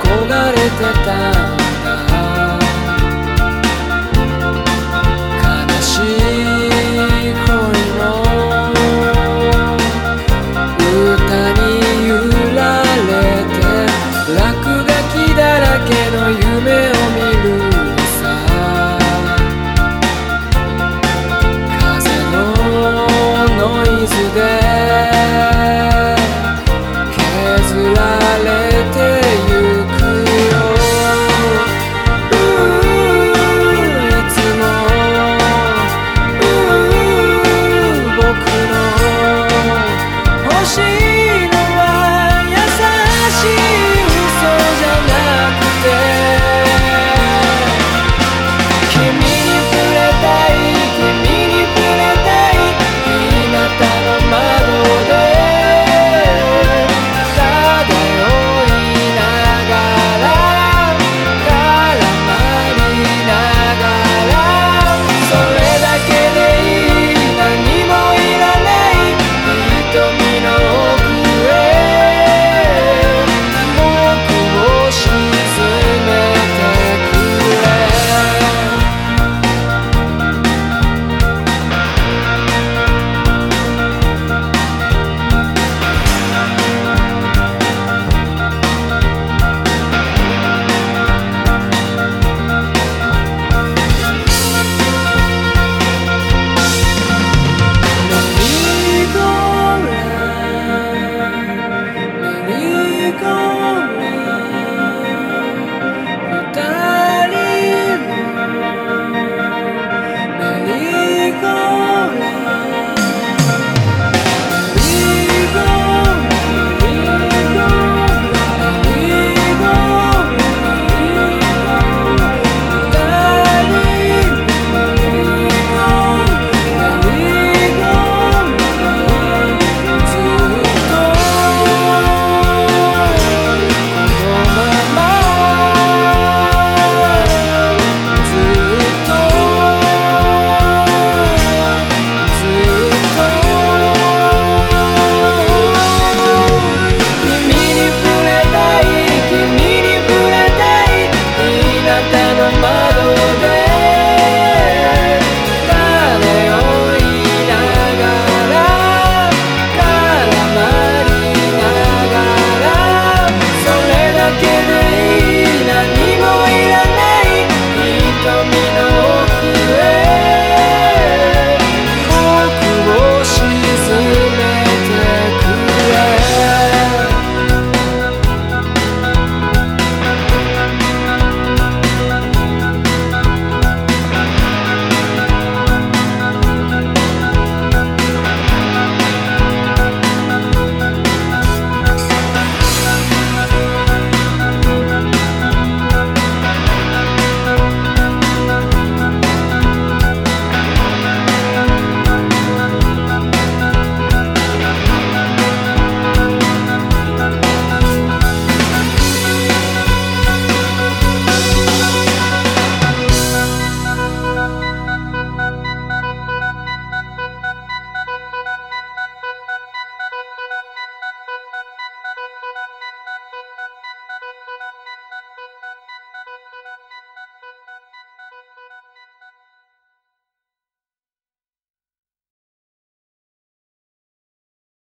憧れてた